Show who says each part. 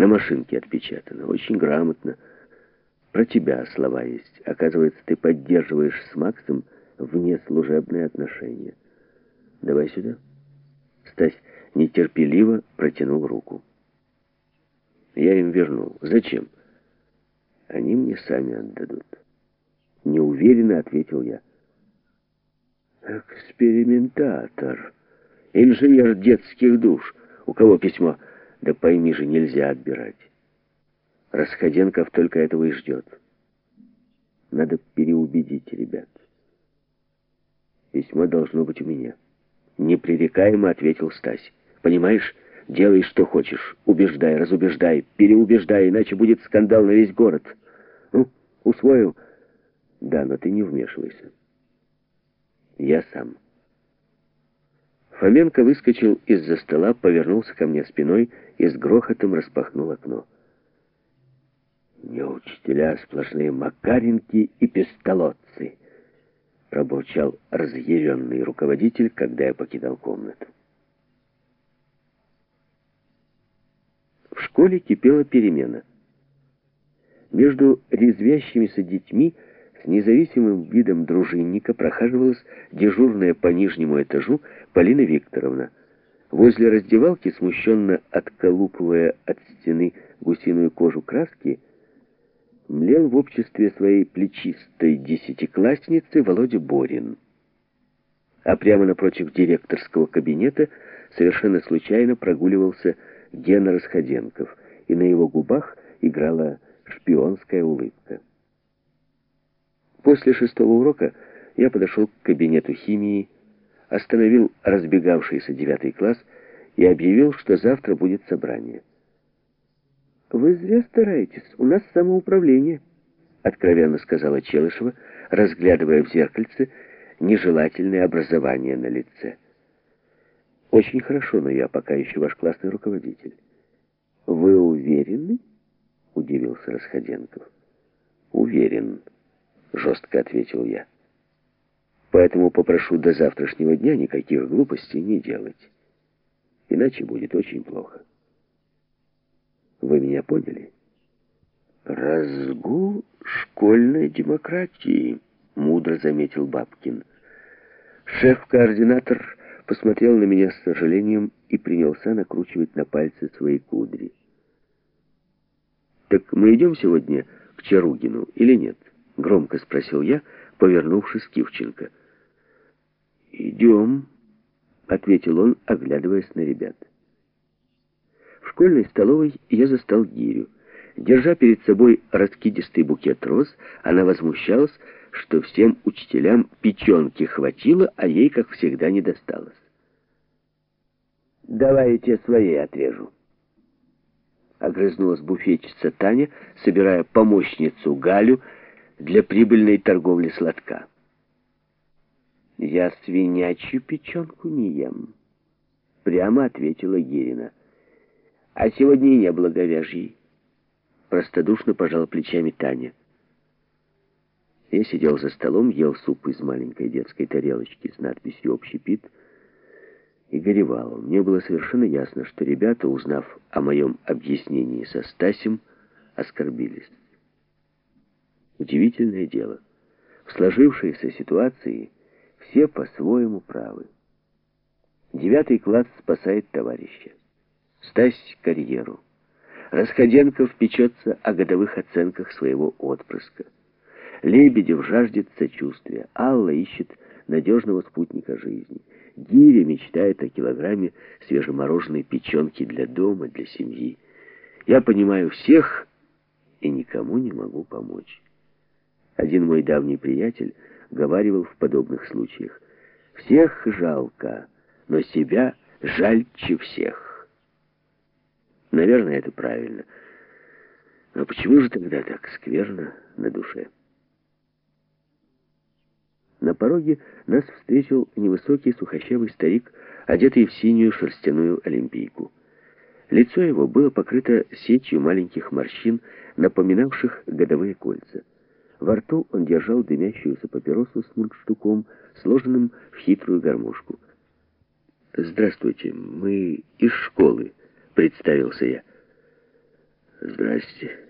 Speaker 1: На машинке отпечатано. Очень грамотно. Про тебя слова есть. Оказывается, ты поддерживаешь с Максом внеслужебные отношения. Давай сюда. Стась нетерпеливо протянул руку. Я им вернул. Зачем? Они мне сами отдадут. Неуверенно ответил я. Экспериментатор. Инженер детских душ. У кого письмо? Да пойми же, нельзя отбирать. Расходенков только этого и ждет. Надо переубедить ребят. Письмо должно быть у меня. Непререкаемо ответил Стась. Понимаешь, делай, что хочешь. Убеждай, разубеждай, переубеждай, иначе будет скандал на весь город. Ну, усвоил? Да, но ты не вмешивайся. Я сам. Фоменко выскочил из-за стола, повернулся ко мне спиной и с грохотом распахнул окно. «Не учителя, сплошные макаринки и пистолотцы», — пробурчал разъяренный руководитель, когда я покидал комнату. В школе кипела перемена. Между резвящимися детьми с независимым видом дружинника прохаживалась дежурная по нижнему этажу Полина Викторовна. Возле раздевалки, смущенно отколупывая от стены гусиную кожу краски, млел в обществе своей плечистой десятиклассницы Володя Борин. А прямо напротив директорского кабинета совершенно случайно прогуливался Гена Расходенков, и на его губах играла шпионская улыбка. После шестого урока я подошел к кабинету химии, остановил разбегавшийся девятый класс и объявил, что завтра будет собрание. «Вы зря стараетесь, у нас самоуправление», — откровенно сказала Челышева, разглядывая в зеркальце нежелательное образование на лице. «Очень хорошо, но я пока еще ваш классный руководитель». «Вы уверены?» — удивился Расходенков. «Уверен», — жестко ответил я. «Поэтому попрошу до завтрашнего дня никаких глупостей не делать. Иначе будет очень плохо». Вы меня поняли? Разгул школьной демократии, мудро заметил Бабкин. Шеф-координатор посмотрел на меня с сожалением и принялся накручивать на пальцы свои кудри. «Так мы идем сегодня к Чаругину или нет?» — громко спросил я, повернувшись к Ивченко. «Идем», — ответил он, оглядываясь на ребят. В школьной столовой я застал гирю. Держа перед собой раскидистый букет роз, она возмущалась, что всем учителям печенки хватило, а ей, как всегда, не досталось. «Давай я тебе своей отрежу». Огрызнулась буфетчица Таня, собирая помощницу Галю для прибыльной торговли сладка. «Я свинячью печенку не ем», — прямо ответила Гирина. А сегодня и не было говяжьей. Простодушно пожала плечами Таня. Я сидел за столом, ел суп из маленькой детской тарелочки с надписью «Общепит» и горевал. Мне было совершенно ясно, что ребята, узнав о моем объяснении со Стасем, оскорбились. Удивительное дело. В сложившейся ситуации все по-своему правы. Девятый класс спасает товарища. Стась карьеру. Расходенков печется о годовых оценках своего отпрыска. Лебедев жаждет сочувствия. Алла ищет надежного спутника жизни. Гиря мечтает о килограмме свежемороженой печенки для дома, для семьи. Я понимаю всех и никому не могу помочь. Один мой давний приятель говаривал в подобных случаях. Всех жалко, но себя жальче всех. Наверное, это правильно. Но почему же тогда так скверно на душе? На пороге нас встретил невысокий сухощавый старик, одетый в синюю шерстяную олимпийку. Лицо его было покрыто сетью маленьких морщин, напоминавших годовые кольца. Во рту он держал дымящуюся папиросу с мундштуком, сложенным в хитрую гармошку. «Здравствуйте, мы из школы», — представился я.
Speaker 2: Здрасте.